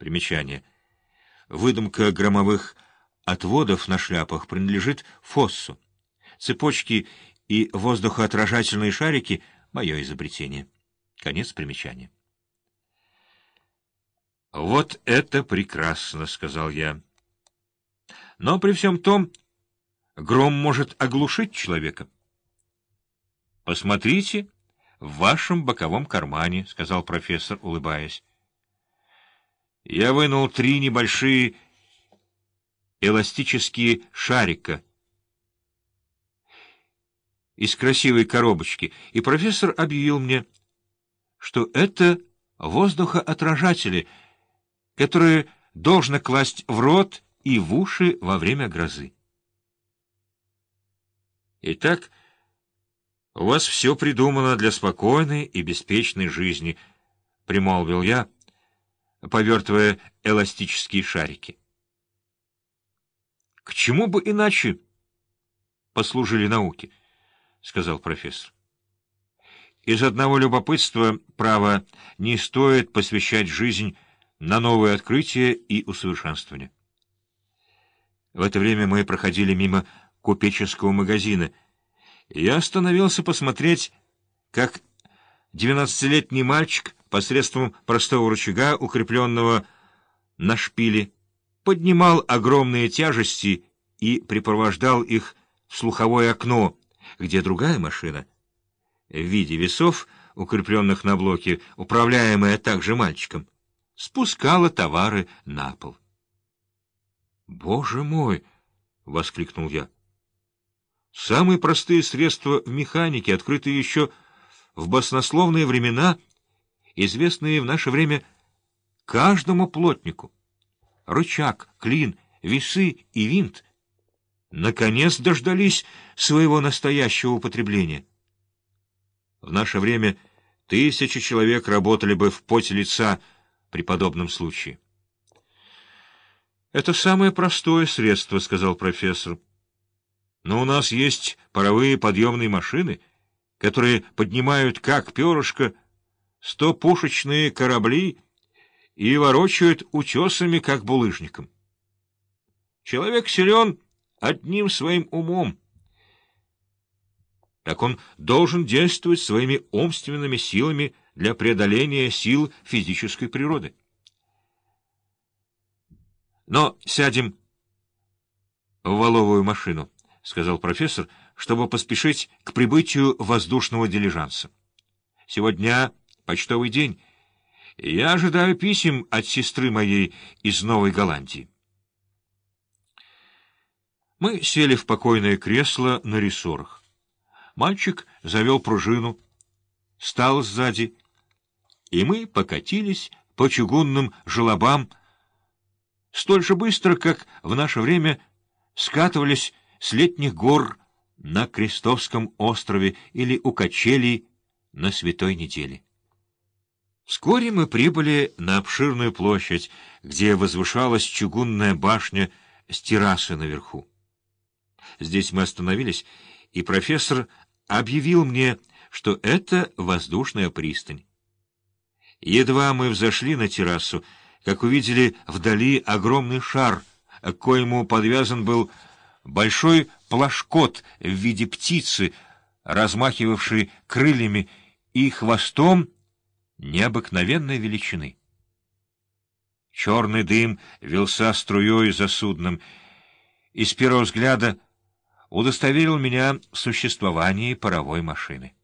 Примечание. Выдумка громовых отводов на шляпах принадлежит Фоссу. Цепочки и воздухоотражательные шарики — мое изобретение. Конец примечания. «Вот это прекрасно!» — сказал я. «Но при всем том, гром может оглушить человека». «Посмотрите в вашем боковом кармане», — сказал профессор, улыбаясь. Я вынул три небольшие эластические шарика из красивой коробочки, и профессор объявил мне, что это воздухоотражатели, которые должно класть в рот и в уши во время грозы. Итак, у вас все придумано для спокойной и беспечной жизни, — примолвил я, — повертывая эластические шарики. — К чему бы иначе послужили науки? — сказал профессор. Из одного любопытства, право, не стоит посвящать жизнь на новые открытия и усовершенствования. В это время мы проходили мимо купеческого магазина, я остановился посмотреть, как двенадцатилетний мальчик посредством простого рычага, укрепленного на шпиле, поднимал огромные тяжести и припровождал их в слуховое окно, где другая машина, в виде весов, укрепленных на блоке, управляемая также мальчиком, спускала товары на пол. «Боже мой!» — воскликнул я. «Самые простые средства в механике, открытые еще в баснословные времена — известные в наше время каждому плотнику. Рычаг, клин, весы и винт наконец дождались своего настоящего употребления. В наше время тысячи человек работали бы в поте лица при подобном случае. «Это самое простое средство», — сказал профессор. «Но у нас есть паровые подъемные машины, которые поднимают как перышко сто пушечные корабли и ворочают утесами, как булыжником. Человек силен одним своим умом. Так он должен действовать своими умственными силами для преодоления сил физической природы. Но сядем в валовую машину, — сказал профессор, чтобы поспешить к прибытию воздушного дилижанса. Сегодня почтовый день. Я ожидаю писем от сестры моей из Новой Голландии. Мы сели в покойное кресло на рессорах. Мальчик завел пружину, стал сзади, и мы покатились по чугунным желобам столь же быстро, как в наше время скатывались с летних гор на Крестовском острове или у качелей на Святой неделе. Вскоре мы прибыли на обширную площадь, где возвышалась чугунная башня с террасой наверху. Здесь мы остановились, и профессор объявил мне, что это воздушная пристань. Едва мы взошли на террасу, как увидели вдали огромный шар, к коему подвязан был большой плашкот в виде птицы, размахивавший крыльями и хвостом, необыкновенной величины. Черный дым велся струей за судном, и с первого взгляда удостоверил меня в существовании паровой машины.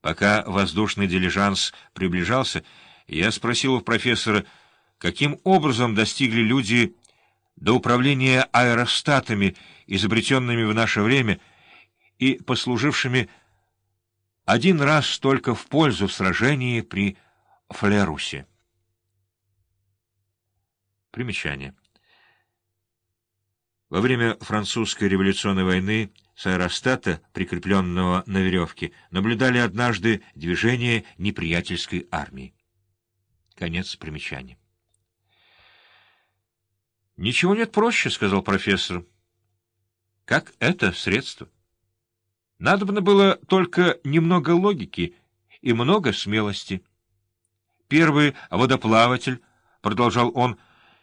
Пока воздушный дилижанс приближался, я спросил у профессора, каким образом достигли люди до управления аэростатами, изобретенными в наше время и послужившими один раз только в пользу в сражении при Флерусе. Примечание. Во время французской революционной войны с аэростата, прикрепленного на веревке, наблюдали однажды движение неприятельской армии. Конец примечания. «Ничего нет проще», — сказал профессор. «Как это средство?» Надобно было только немного логики и много смелости. Первый водоплаватель продолжал он, —